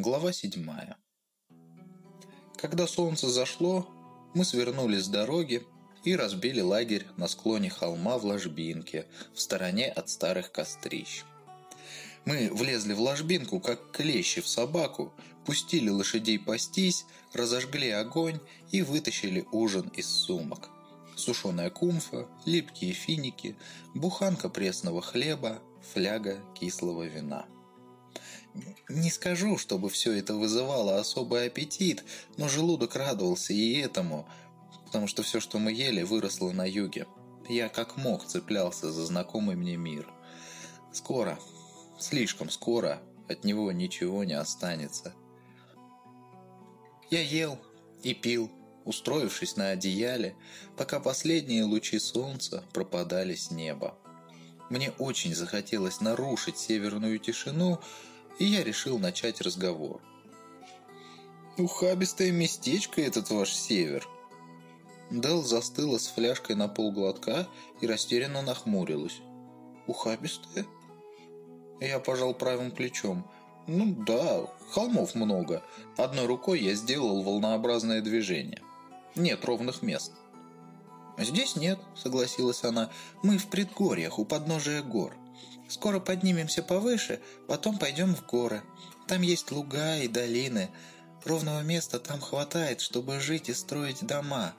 Глава седьмая. Когда солнце зашло, мы свернули с дороги и разбили лагерь на склоне холма в ложбинке, в стороне от старых кострищ. Мы влезли в ложбинку, как клещи в собаку, пустили лошадей пастись, разожгли огонь и вытащили ужин из сумок. Сушеная кумфа, липкие финики, буханка пресного хлеба, фляга кислого вина. Не скажу, чтобы все это вызывало особый аппетит, но желудок радовался и этому, потому что все, что мы ели, выросло на юге. Я как мог цеплялся за знакомый мне мир. Скоро, слишком скоро, от него ничего не останется. Я ел и пил, устроившись на одеяле, пока последние лучи солнца пропадали с неба. Мне очень захотелось нарушить северную тишину, и я решил начать разговор. «Ухабистое местечко этот ваш север!» Дел застыла с фляжкой на полглотка и растерянно нахмурилась. «Ухабистое?» Я пожал правым плечом. «Ну да, холмов много. Одной рукой я сделал волнообразное движение. Нет ровных мест». «Здесь нет», — согласилась она. «Мы в предгорьях, у подножия гор. Скоро поднимемся повыше, потом пойдем в горы. Там есть луга и долины. Ровного места там хватает, чтобы жить и строить дома».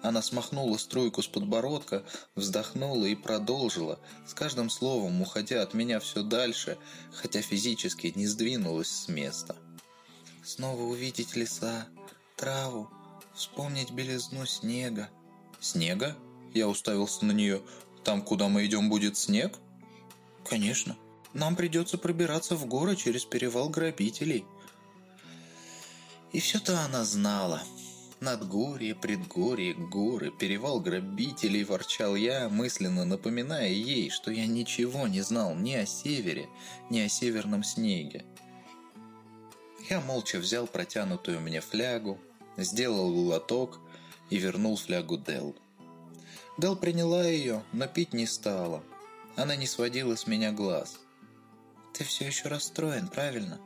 Она смахнула струйку с подбородка, вздохнула и продолжила, с каждым словом уходя от меня все дальше, хотя физически не сдвинулась с места. «Снова увидеть леса, траву, вспомнить белизну снега». «Снега?» Я уставился на нее. «Там, куда мы идем, будет снег?» «Конечно. Нам придется пробираться в горы через перевал грабителей». И все-то она знала. Надгорье, предгорье, горы, перевал грабителей, ворчал я, мысленно напоминая ей, что я ничего не знал ни о севере, ни о северном снеге. Я молча взял протянутую мне флягу, сделал глоток и вернул флягу Дел. Дел приняла ее, но пить не стала. Она не сводила с меня глаз. «Ты все еще расстроен, правильно?»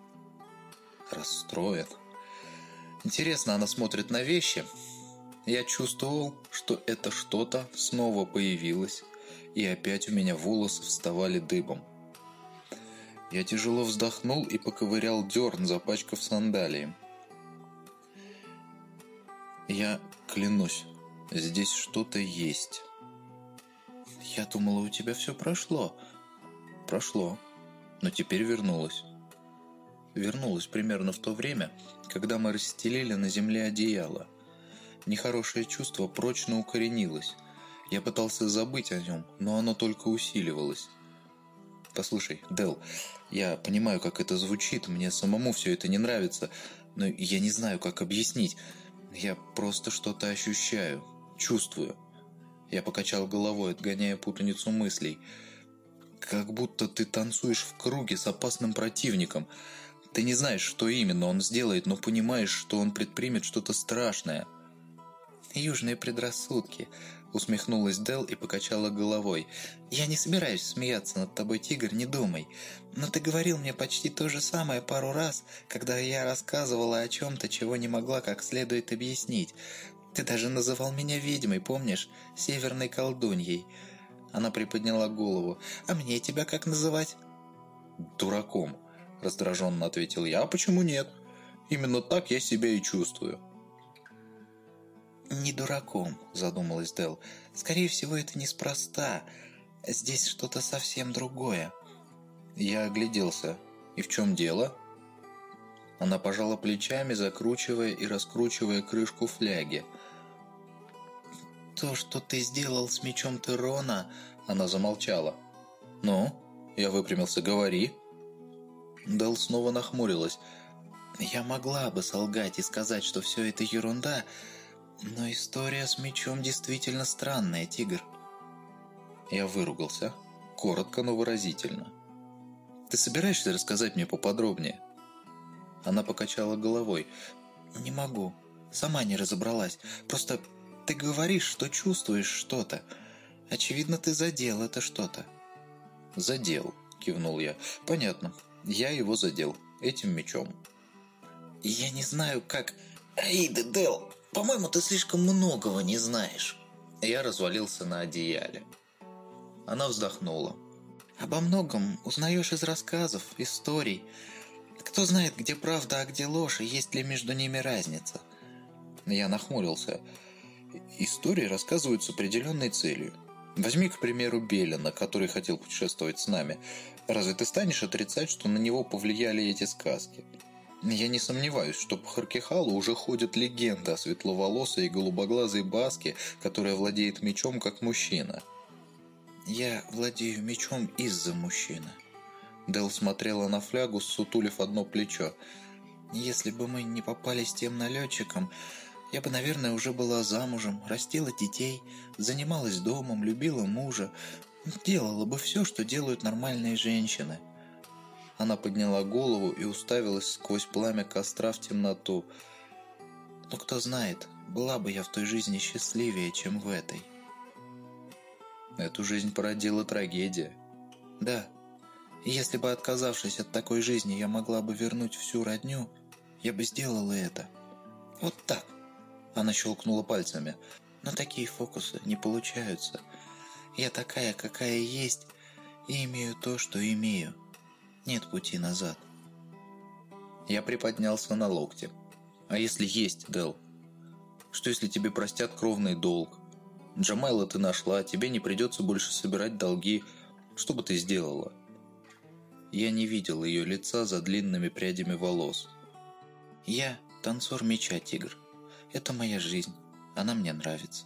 «Расстроен?» Интересно, она смотрит на вещи. Я чувствовал, что это что-то снова появилось, и опять у меня волосы вставали дыбом. Я тяжело вздохнул и поковырял дерн, запачкав сандалии. Я клянусь, здесь что-то есть. Я думала, у тебя все прошло. Прошло, но теперь вернулось. Вернулось примерно в то время, когда мы расстелили на земле одеяло. Нехорошее чувство прочно укоренилось. Я пытался забыть о нем, но оно только усиливалось. Послушай, Дел, я понимаю, как это звучит, мне самому все это не нравится, но я не знаю, как объяснить. Я просто что-то ощущаю, чувствую. Я покачал головой, отгоняя путаницу мыслей. Как будто ты танцуешь в круге с опасным противником – ты не знаешь, что именно он сделает, но понимаешь, что он предпримет что-то страшное. «Южные предрассудки», — усмехнулась Дел и покачала головой. «Я не собираюсь смеяться над тобой, тигр, не думай. Но ты говорил мне почти то же самое пару раз, когда я рассказывала о чем-то, чего не могла как следует объяснить. Ты даже называл меня ведьмой, помнишь? Северной колдуньей». Она приподняла голову. «А мне тебя как называть?» «Дураком», раздраженно ответил я. «А почему нет? Именно так я себя и чувствую». «Не дураком», – задумалась Дел. «Скорее всего, это неспроста. Здесь что-то совсем другое». Я огляделся. «И в чем дело?» Она пожала плечами, закручивая и раскручивая крышку фляги. «То, что ты сделал с мечом Терона...» Она замолчала. «Ну?» Я выпрямился. «Говори». Дел снова нахмурилась. «Я могла бы солгать и сказать, что все это ерунда, но история с мечом действительно странная, тигр». Я выругался, коротко, но выразительно. «Ты собираешься рассказать мне поподробнее?» Она покачала головой. «Не могу. Сама не разобралась. Просто ты говоришь, что чувствуешь что-то. Очевидно, ты задел это что-то». «Задел», — кивнул я. «Понятно. Я его задел этим мечом. Я не знаю, как... Аида, Дел, по-моему, ты слишком многого не знаешь. Я развалился на одеяле. Она вздохнула. Обо многом узнаешь из рассказов, историй. Кто знает, где правда, а где ложь, и есть ли между ними разница. Я нахмурился. Истории рассказывают с определенной целью. Возьми, к примеру, Белина, который хотел путешествовать с нами. Разве ты станешь отрицать, что на него повлияли эти сказки? Я не сомневаюсь, что по Харкихалу уже ходит легенда о светловолосой и голубоглазой баске, которая владеет мечом как мужчина. Я владею мечом из-за мужчины. Дел смотрела на флягу, сутулив одно плечо. Если бы мы не попали с тем налетчиком, я бы, наверное, уже была замужем, растила детей, занималась домом, любила мужа, делала бы все, что делают нормальные женщины – она подняла голову и уставилась сквозь пламя костра в темноту. Но кто знает, была бы я в той жизни счастливее, чем в этой. Эту жизнь породила трагедия. Да. Если бы, отказавшись от такой жизни, я могла бы вернуть всю родню, я бы сделала это. Вот так. Она щелкнула пальцами. Но такие фокусы не получаются. Я такая, какая есть, и имею то, что имею. Нет пути назад. Я приподнялся на локте. А если есть, Дел? Что если тебе простят кровный долг? Джамайла ты нашла, тебе не придется больше собирать долги. Что бы ты сделала? Я не видел ее лица за длинными прядями волос. Я танцор меча, тигр. Это моя жизнь. Она мне нравится.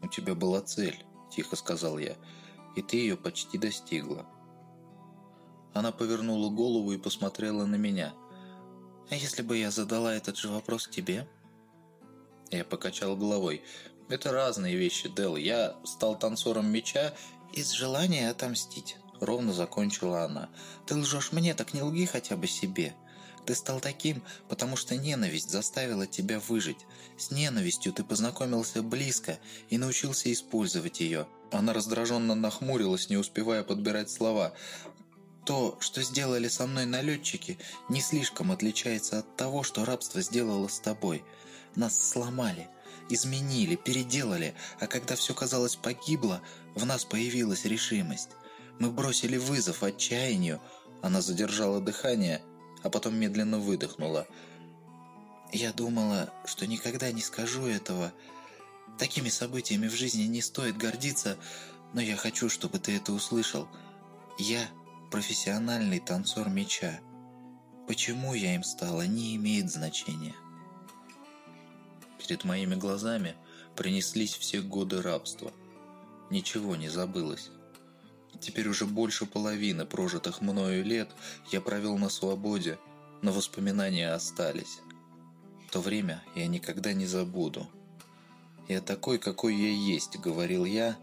У тебя была цель, тихо сказал я, и ты ее почти достигла. Она повернула голову и посмотрела на меня. «А если бы я задала этот же вопрос тебе?» Я покачал головой. «Это разные вещи, Дел. Я стал танцором меча из желания отомстить». Ровно закончила она. «Ты лжешь мне, так не лги хотя бы себе. Ты стал таким, потому что ненависть заставила тебя выжить. С ненавистью ты познакомился близко и научился использовать ее». Она раздраженно нахмурилась, не успевая подбирать слова. То, что сделали со мной налетчики, не слишком отличается от того, что рабство сделало с тобой. Нас сломали, изменили, переделали, а когда все казалось погибло, в нас появилась решимость. Мы бросили вызов отчаянию. Она задержала дыхание, а потом медленно выдохнула. Я думала, что никогда не скажу этого. Такими событиями в жизни не стоит гордиться, но я хочу, чтобы ты это услышал. Я профессиональный танцор меча. Почему я им стала, не имеет значения. Перед моими глазами принеслись все годы рабства. Ничего не забылось. Теперь уже больше половины прожитых мною лет я провел на свободе, но воспоминания остались. То время я никогда не забуду. «Я такой, какой я есть», — говорил я.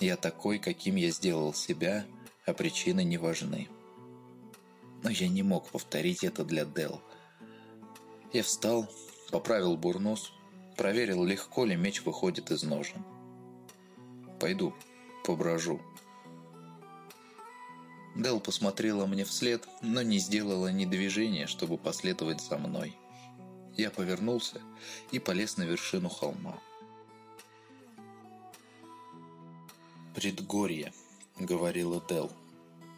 «Я такой, каким я сделал себя», — а причины не важны. Но я не мог повторить это для Дел. Я встал, поправил бурнус, проверил, легко ли меч выходит из ножен. «Пойду, поброжу». Дел посмотрела мне вслед, но не сделала ни движения, чтобы последовать за мной. Я повернулся и полез на вершину холма. Предгорье. — говорила Дел.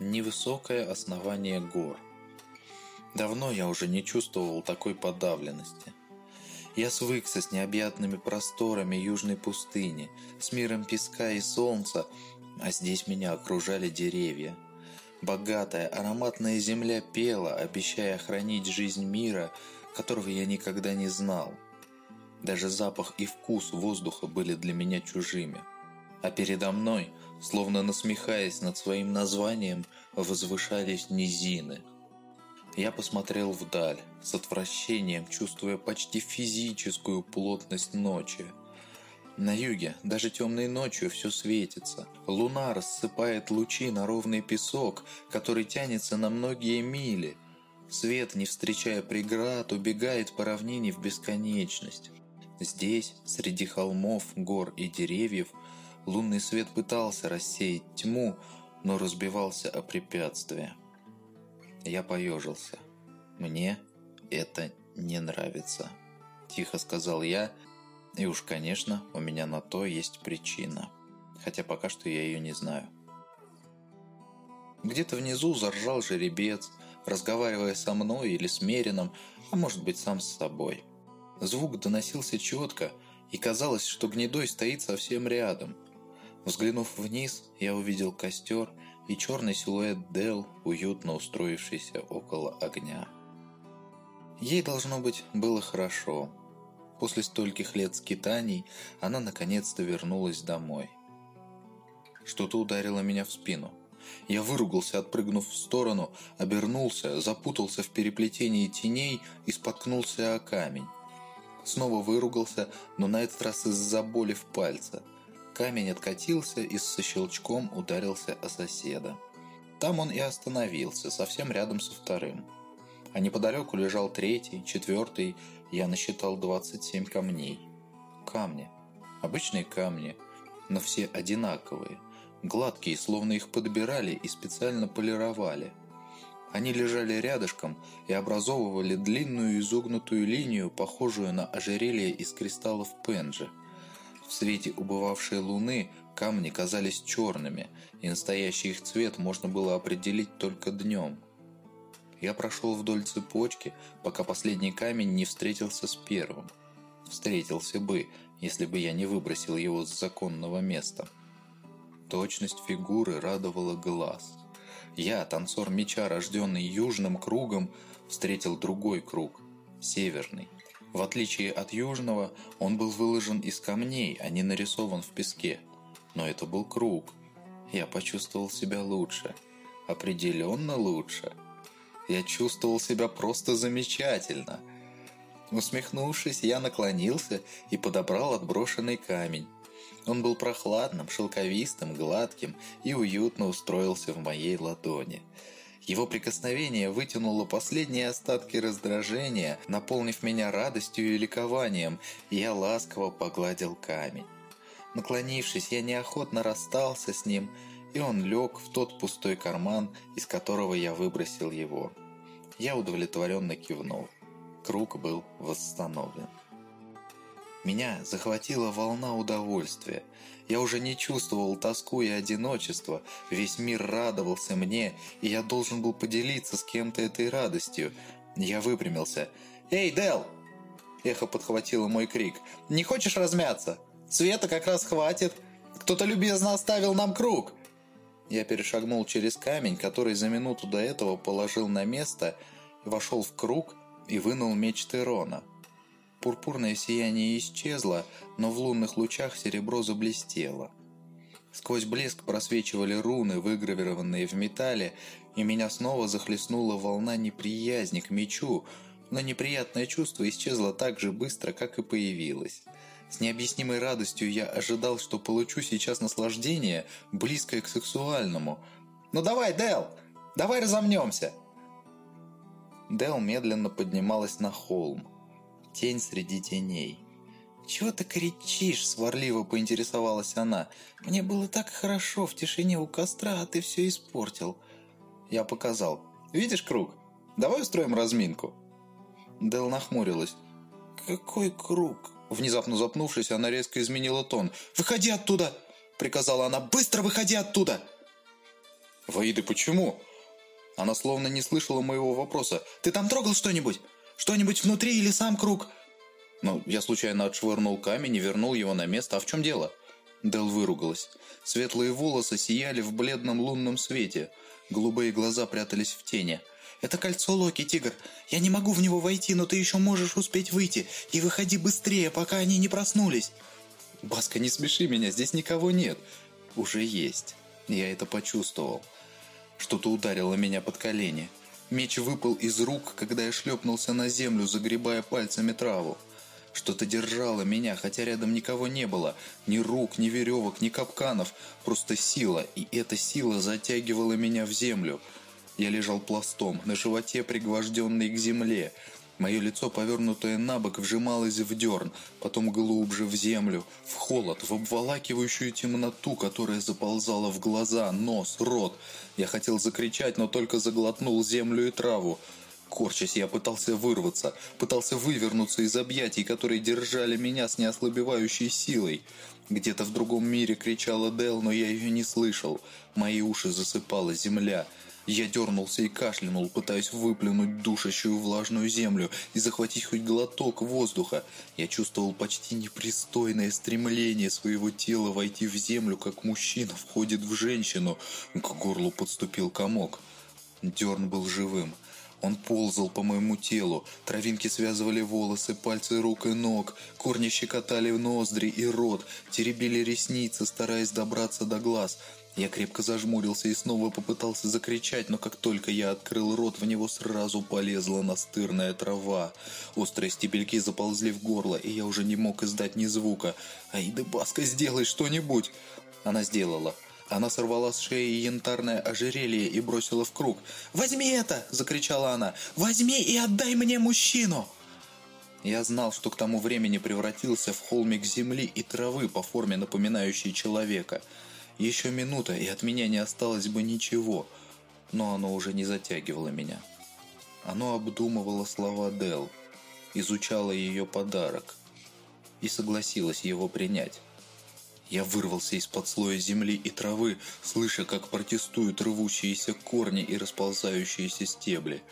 «Невысокое основание гор. Давно я уже не чувствовал такой подавленности. Я свыкся с необъятными просторами южной пустыни, с миром песка и солнца, а здесь меня окружали деревья. Богатая, ароматная земля пела, обещая хранить жизнь мира, которого я никогда не знал. Даже запах и вкус воздуха были для меня чужими. А передо мной – Словно насмехаясь над своим названием, возвышались низины. Я посмотрел вдаль, с отвращением, чувствуя почти физическую плотность ночи. На юге, даже темной ночью, все светится. Луна рассыпает лучи на ровный песок, который тянется на многие мили. Свет, не встречая преград, убегает по равнине в бесконечность. Здесь, среди холмов, гор и деревьев, Лунный свет пытался рассеять тьму, но разбивался о препятствия. Я поежился. Мне это не нравится», – тихо сказал я, и уж, конечно, у меня на то есть причина, хотя пока что я ее не знаю. Где-то внизу заржал жеребец, разговаривая со мной или с Мерином, а может быть сам с собой. Звук доносился четко, и казалось, что гнедой стоит совсем рядом. Взглянув вниз, я увидел костер и черный силуэт Дел, уютно устроившийся около огня. Ей, должно быть, было хорошо. После стольких лет скитаний она наконец-то вернулась домой. Что-то ударило меня в спину. Я выругался, отпрыгнув в сторону, обернулся, запутался в переплетении теней и споткнулся о камень. Снова выругался, но на этот раз из-за боли в пальце. Камень откатился и со щелчком ударился о соседа. Там он и остановился, совсем рядом со вторым. А неподалеку лежал третий, четвертый, я насчитал 27 камней. Камни. Обычные камни, но все одинаковые. Гладкие, словно их подбирали и специально полировали – они лежали рядышком и образовывали длинную изогнутую линию, похожую на ожерелье из кристаллов пенджи. В свете убывавшей луны камни казались черными, и настоящий их цвет можно было определить только днем. Я прошел вдоль цепочки, пока последний камень не встретился с первым. Встретился бы, если бы я не выбросил его с законного места. Точность фигуры радовала глаз – я, танцор меча, рожденный южным кругом, встретил другой круг, северный. В отличие от южного, он был выложен из камней, а не нарисован в песке. Но это был круг. Я почувствовал себя лучше. Определенно лучше. Я чувствовал себя просто замечательно. Усмехнувшись, я наклонился и подобрал отброшенный камень. Он был прохладным, шелковистым, гладким и уютно устроился в моей ладони. Его прикосновение вытянуло последние остатки раздражения, наполнив меня радостью и ликованием, и я ласково погладил камень. Наклонившись, я неохотно расстался с ним, и он лег в тот пустой карман, из которого я выбросил его. Я удовлетворенно кивнул. Круг был восстановлен. Меня захватила волна удовольствия. Я уже не чувствовал тоску и одиночество. Весь мир радовался мне, и я должен был поделиться с кем-то этой радостью. Я выпрямился. «Эй, Дел!» Эхо подхватило мой крик. «Не хочешь размяться? Света как раз хватит. Кто-то любезно оставил нам круг!» Я перешагнул через камень, который за минуту до этого положил на место, вошел в круг и вынул меч Терона. Пурпурное сияние исчезло, но в лунных лучах серебро заблестело. Сквозь блеск просвечивали руны, выгравированные в металле, и меня снова захлестнула волна неприязни к мечу, но неприятное чувство исчезло так же быстро, как и появилось. С необъяснимой радостью я ожидал, что получу сейчас наслаждение, близкое к сексуальному. «Ну давай, Дэл! Давай разомнемся!» Дэл медленно поднималась на холм тень среди теней. «Чего ты кричишь?» – сварливо поинтересовалась она. «Мне было так хорошо в тишине у костра, а ты все испортил». Я показал. «Видишь круг? Давай устроим разминку». Дел нахмурилась. «Какой круг?» Внезапно запнувшись, она резко изменила тон. «Выходи оттуда!» – приказала она. «Быстро выходи оттуда!» «Ваиды, почему?» Она словно не слышала моего вопроса. «Ты там трогал что-нибудь?» Что-нибудь внутри или сам круг?» «Ну, я случайно отшвырнул камень и вернул его на место. А в чем дело?» Дел выругалась. Светлые волосы сияли в бледном лунном свете. Голубые глаза прятались в тени. «Это кольцо Локи, тигр. Я не могу в него войти, но ты еще можешь успеть выйти. И выходи быстрее, пока они не проснулись». «Баска, не смеши меня, здесь никого нет». «Уже есть. Я это почувствовал. Что-то ударило меня под колени». Меч выпал из рук, когда я шлепнулся на землю, загребая пальцами траву. Что-то держало меня, хотя рядом никого не было. Ни рук, ни веревок, ни капканов. Просто сила, и эта сила затягивала меня в землю. Я лежал пластом, на животе пригвожденный к земле. Мое лицо, повернутое на бок, вжималось в дерн, потом глубже в землю, в холод, в обволакивающую темноту, которая заползала в глаза, нос, рот. Я хотел закричать, но только заглотнул землю и траву. Корчась, я пытался вырваться, пытался вывернуться из объятий, которые держали меня с неослабевающей силой. Где-то в другом мире кричала Дел, но я ее не слышал. Мои уши засыпала земля. Я дернулся и кашлянул, пытаясь выплюнуть душащую влажную землю и захватить хоть глоток воздуха. Я чувствовал почти непристойное стремление своего тела войти в землю, как мужчина входит в женщину. К горлу подступил комок. Дерн был живым. Он ползал по моему телу, травинки связывали волосы, пальцы рук и ног, корни щекотали в ноздри и рот, теребили ресницы, стараясь добраться до глаз. Я крепко зажмурился и снова попытался закричать, но как только я открыл рот, в него сразу полезла настырная трава. Острые стебельки заползли в горло, и я уже не мог издать ни звука. «Аида Баска, сделай что-нибудь!» Она сделала. Она сорвала с шеи янтарное ожерелье и бросила в круг. «Возьми это!» – закричала она. «Возьми и отдай мне мужчину!» Я знал, что к тому времени превратился в холмик земли и травы по форме напоминающей человека. Еще минута, и от меня не осталось бы ничего. Но оно уже не затягивало меня. Оно обдумывало слова Дел, изучало ее подарок и согласилось его принять. Я вырвался из-под слоя земли и травы, слыша, как протестуют рвущиеся корни и расползающиеся стебли.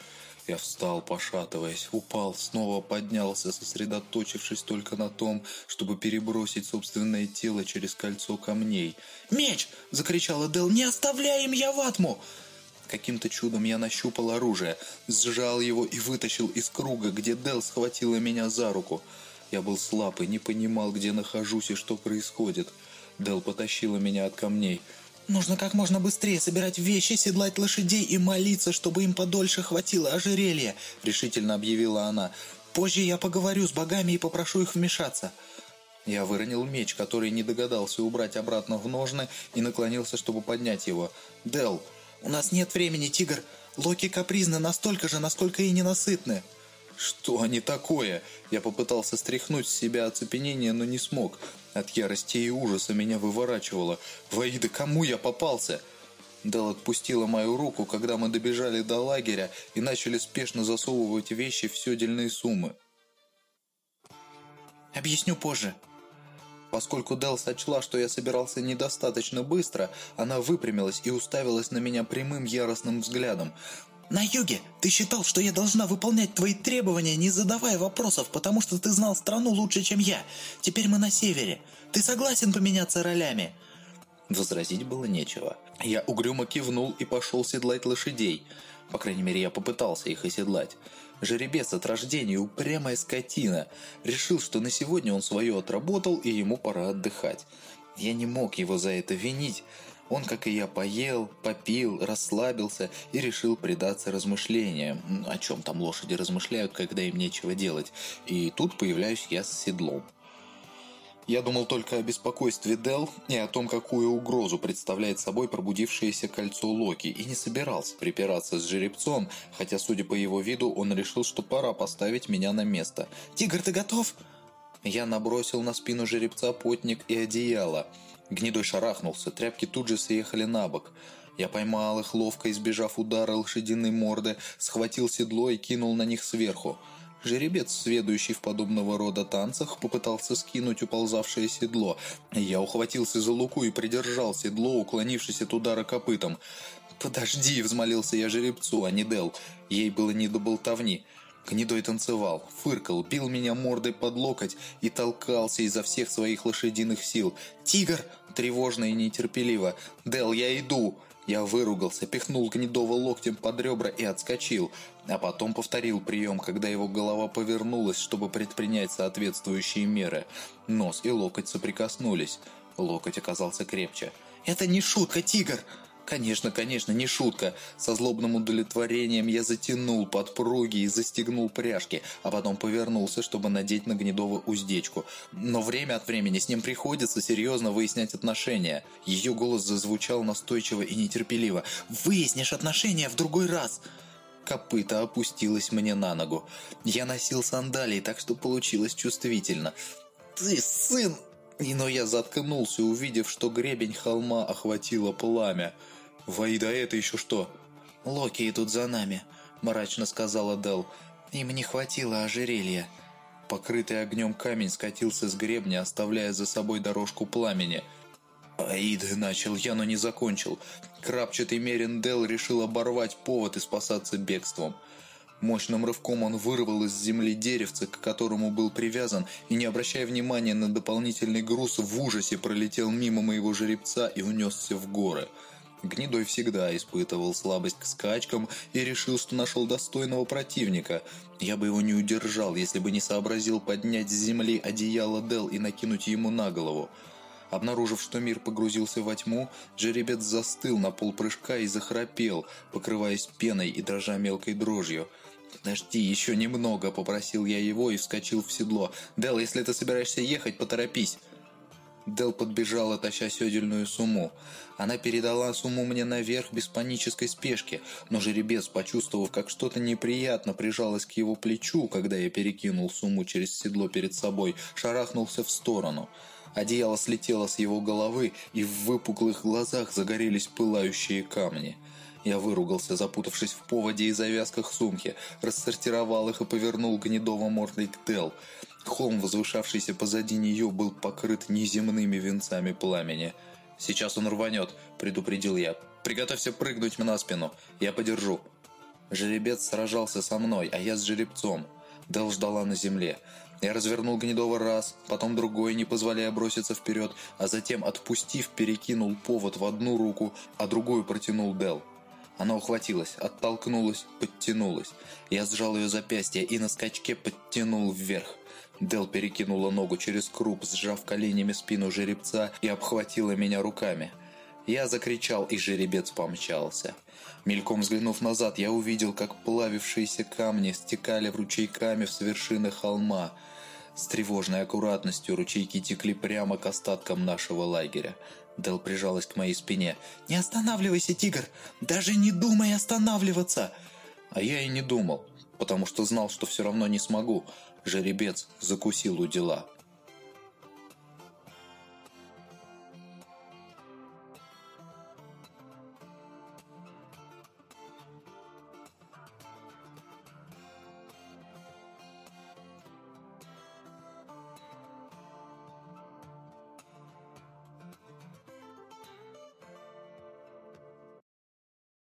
Я встал, пошатываясь, упал, снова поднялся, сосредоточившись только на том, чтобы перебросить собственное тело через кольцо камней. «Меч!» – закричала Дел. «Не оставляй им Яватму!» Каким-то чудом я нащупал оружие, сжал его и вытащил из круга, где Дел схватила меня за руку. Я был слаб и не понимал, где нахожусь и что происходит. Дел потащила меня от камней. «Нужно как можно быстрее собирать вещи, седлать лошадей и молиться, чтобы им подольше хватило ожерелья», — решительно объявила она. «Позже я поговорю с богами и попрошу их вмешаться». Я выронил меч, который не догадался убрать обратно в ножны, и наклонился, чтобы поднять его. «Дел, у нас нет времени, тигр. Локи капризны настолько же, насколько и ненасытны». «Что они такое?» Я попытался стряхнуть с себя оцепенение, но не смог. От ярости и ужаса меня выворачивало. «Ваида, кому я попался?» Дел отпустила мою руку, когда мы добежали до лагеря и начали спешно засовывать вещи в седельные суммы. «Объясню позже». Поскольку Дел сочла, что я собирался недостаточно быстро, она выпрямилась и уставилась на меня прямым яростным взглядом. На юге ты считал, что я должна выполнять твои требования, не задавая вопросов, потому что ты знал страну лучше, чем я. Теперь мы на севере. Ты согласен поменяться ролями?» Возразить было нечего. Я угрюмо кивнул и пошел седлать лошадей. По крайней мере, я попытался их оседлать. Жеребец от рождения, упрямая скотина. Решил, что на сегодня он свое отработал, и ему пора отдыхать. Я не мог его за это винить. Он, как и я, поел, попил, расслабился и решил предаться размышлениям. О чем там лошади размышляют, когда им нечего делать. И тут появляюсь я с седлом. Я думал только о беспокойстве Дел и о том, какую угрозу представляет собой пробудившееся кольцо Локи, и не собирался припираться с жеребцом, хотя, судя по его виду, он решил, что пора поставить меня на место. «Тигр, ты готов?» Я набросил на спину жеребца потник и одеяло – Гнедой шарахнулся, тряпки тут же съехали на бок. Я поймал их, ловко избежав удара лошадиной морды, схватил седло и кинул на них сверху. Жеребец, сведущий в подобного рода танцах, попытался скинуть уползавшее седло. Я ухватился за луку и придержал седло, уклонившись от удара копытом. «Подожди!» – взмолился я жеребцу, а не Дел. Ей было не до болтовни. Гнедой танцевал, фыркал, бил меня мордой под локоть и толкался изо всех своих лошадиных сил. «Тигр!» – тревожно и нетерпеливо. «Дел, я иду!» Я выругался, пихнул Гнедого локтем под ребра и отскочил, а потом повторил прием, когда его голова повернулась, чтобы предпринять соответствующие меры. Нос и локоть соприкоснулись. Локоть оказался крепче. «Это не шутка, тигр!» Конечно, конечно, не шутка. Со злобным удовлетворением я затянул подпруги и застегнул пряжки, а потом повернулся, чтобы надеть на Гнедова уздечку. Но время от времени с ним приходится серьезно выяснять отношения. Ее голос зазвучал настойчиво и нетерпеливо. «Выяснишь отношения в другой раз!» Копыта опустилась мне на ногу. Я носил сандалии, так что получилось чувствительно. «Ты сын!» Но я заткнулся, увидев, что гребень холма охватило пламя. «Ваида, это еще что?» «Локи идут за нами. – мрачно сказала Дел. «Им не хватило ожерелья». Покрытый огнем камень скатился с гребня, оставляя за собой дорожку пламени. «Аид!» – начал я, но не закончил. Крапчатый Мериндел решил оборвать повод и спасаться бегством. Мощным рывком он вырвал из земли деревце, к которому был привязан, и, не обращая внимания на дополнительный груз, в ужасе пролетел мимо моего жеребца и унесся в горы – Гнедой всегда испытывал слабость к скачкам и решил, что нашел достойного противника. Я бы его не удержал, если бы не сообразил поднять с земли одеяло Дел и накинуть ему на голову. Обнаружив, что мир погрузился во тьму, жеребец застыл на полпрыжка и захрапел, покрываясь пеной и дрожа мелкой дрожью. «Подожди, еще немного», — попросил я его и вскочил в седло. «Дел, если ты собираешься ехать, поторопись». Дел подбежала, таща седельную сумму. Она передала сумму мне наверх без панической спешки, но жеребец, почувствовав, как что-то неприятно прижалось к его плечу, когда я перекинул сумму через седло перед собой, шарахнулся в сторону. Одеяло слетело с его головы, и в выпуклых глазах загорелись пылающие камни. Я выругался, запутавшись в поводе и завязках сумки, рассортировал их и повернул гнедово мордой к Дел. Холм, возвышавшийся позади нее, был покрыт неземными венцами пламени. «Сейчас он рванет», — предупредил я. «Приготовься прыгнуть на спину. Я подержу». Жеребец сражался со мной, а я с жеребцом. Дел ждала на земле. Я развернул Гнедова раз, потом другой, не позволяя броситься вперед, а затем, отпустив, перекинул повод в одну руку, а другую протянул Дел. Она ухватилась, оттолкнулась, подтянулась. Я сжал ее запястье и на скачке подтянул вверх. Дел перекинула ногу через круп, сжав коленями спину жеребца и обхватила меня руками. Я закричал, и жеребец помчался. Мельком взглянув назад, я увидел, как плавившиеся камни стекали в ручейками с вершины холма. С тревожной аккуратностью ручейки текли прямо к остаткам нашего лагеря. Дел прижалась к моей спине. «Не останавливайся, тигр! Даже не думай останавливаться!» А я и не думал, потому что знал, что все равно не смогу. Жеребец закусил у дела.